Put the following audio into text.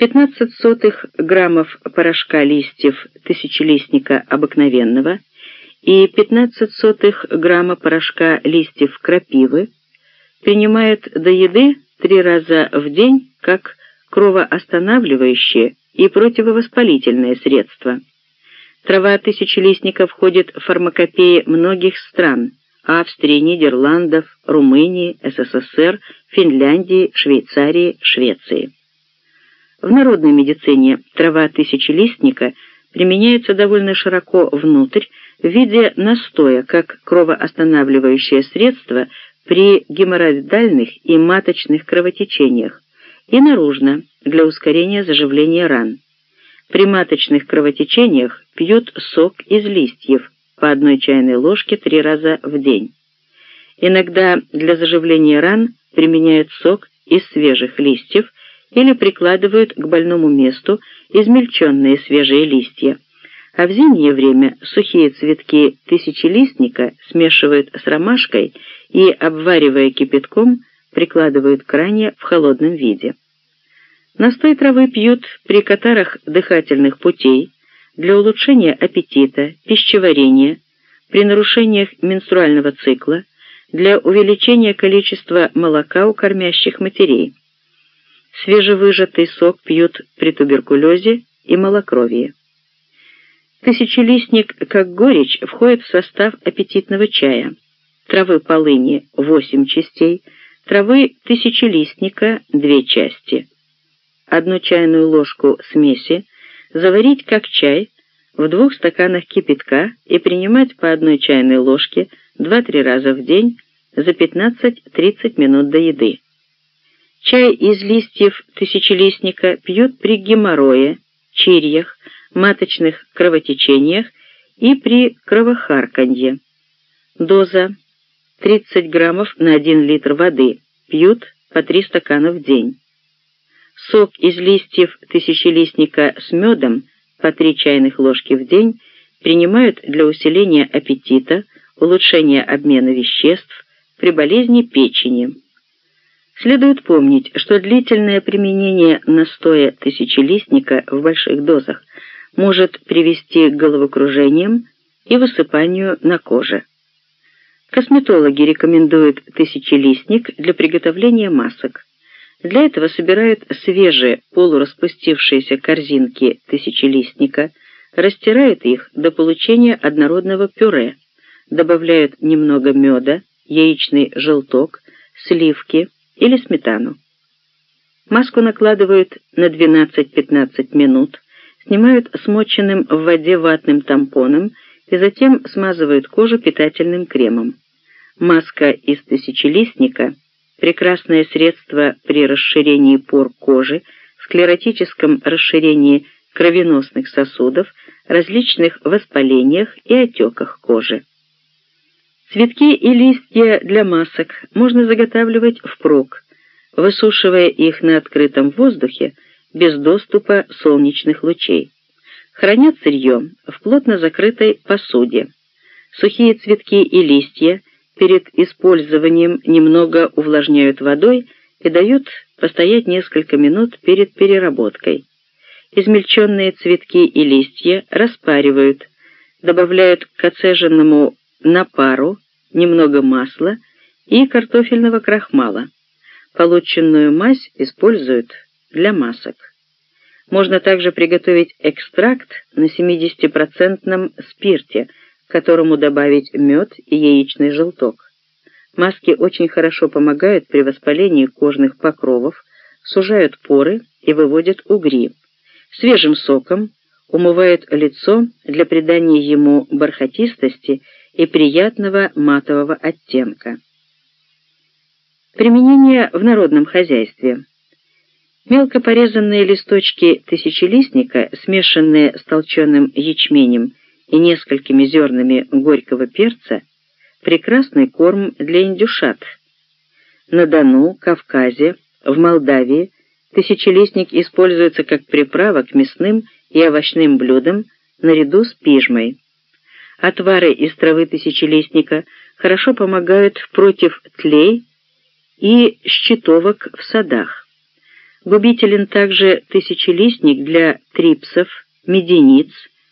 15 сотых граммов порошка листьев тысячелистника обыкновенного и 15 сотых грамма порошка листьев крапивы принимает до еды три раза в день как кровоостанавливающее и противовоспалительное средство. Трава тысячелистника входит в фармакопеи многих стран – Австрии, Нидерландов, Румынии, СССР, Финляндии, Швейцарии, Швеции. В народной медицине трава тысячелистника применяется довольно широко внутрь в виде настоя как кровоостанавливающее средство при геморроидальных и маточных кровотечениях и наружно для ускорения заживления ран. При маточных кровотечениях пьют сок из листьев по одной чайной ложке три раза в день. Иногда для заживления ран применяют сок из свежих листьев или прикладывают к больному месту измельченные свежие листья, а в зимнее время сухие цветки тысячелистника смешивают с ромашкой и, обваривая кипятком, прикладывают к ране в холодном виде. Настой травы пьют при катарах дыхательных путей, для улучшения аппетита, пищеварения, при нарушениях менструального цикла, для увеличения количества молока у кормящих матерей. Свежевыжатый сок пьют при туберкулезе и малокровии. Тысячелистник, как горечь, входит в состав аппетитного чая. Травы полыни – 8 частей, травы тысячелистника – 2 части. Одну чайную ложку смеси заварить как чай в двух стаканах кипятка и принимать по одной чайной ложке 2-3 раза в день за 15-30 минут до еды. Чай из листьев тысячелистника пьют при геморрое, чирьях, маточных кровотечениях и при кровохарканье. Доза 30 граммов на 1 литр воды. Пьют по 3 стакана в день. Сок из листьев тысячелистника с медом по 3 чайных ложки в день принимают для усиления аппетита, улучшения обмена веществ при болезни печени. Следует помнить, что длительное применение настоя тысячелистника в больших дозах может привести к головокружениям и высыпанию на коже. Косметологи рекомендуют тысячелистник для приготовления масок. Для этого собирают свежие полураспустившиеся корзинки тысячелистника, растирают их до получения однородного пюре, добавляют немного меда, яичный желток, сливки, или сметану. Маску накладывают на 12-15 минут, снимают смоченным в воде ватным тампоном и затем смазывают кожу питательным кремом. Маска из тысячелистника – прекрасное средство при расширении пор кожи, склеротическом расширении кровеносных сосудов, различных воспалениях и отеках кожи. Цветки и листья для масок можно заготавливать впрок, высушивая их на открытом воздухе без доступа солнечных лучей. Хранят сырье в плотно закрытой посуде. Сухие цветки и листья перед использованием немного увлажняют водой и дают постоять несколько минут перед переработкой. Измельченные цветки и листья распаривают, добавляют к оцеженному на пару, немного масла и картофельного крахмала. Полученную мазь используют для масок. Можно также приготовить экстракт на 70% спирте, к которому добавить мед и яичный желток. Маски очень хорошо помогают при воспалении кожных покровов, сужают поры и выводят угри. Свежим соком умывают лицо для придания ему бархатистости и приятного матового оттенка. Применение в народном хозяйстве. Мелко порезанные листочки тысячелистника, смешанные с толченым ячменем и несколькими зернами горького перца, прекрасный корм для индюшат. На Дону, Кавказе, в Молдавии тысячелистник используется как приправа к мясным и овощным блюдам наряду с пижмой. Отвары из травы тысячелистника хорошо помогают против тлей и щитовок в садах. Губителен также тысячелистник для трипсов, медениц,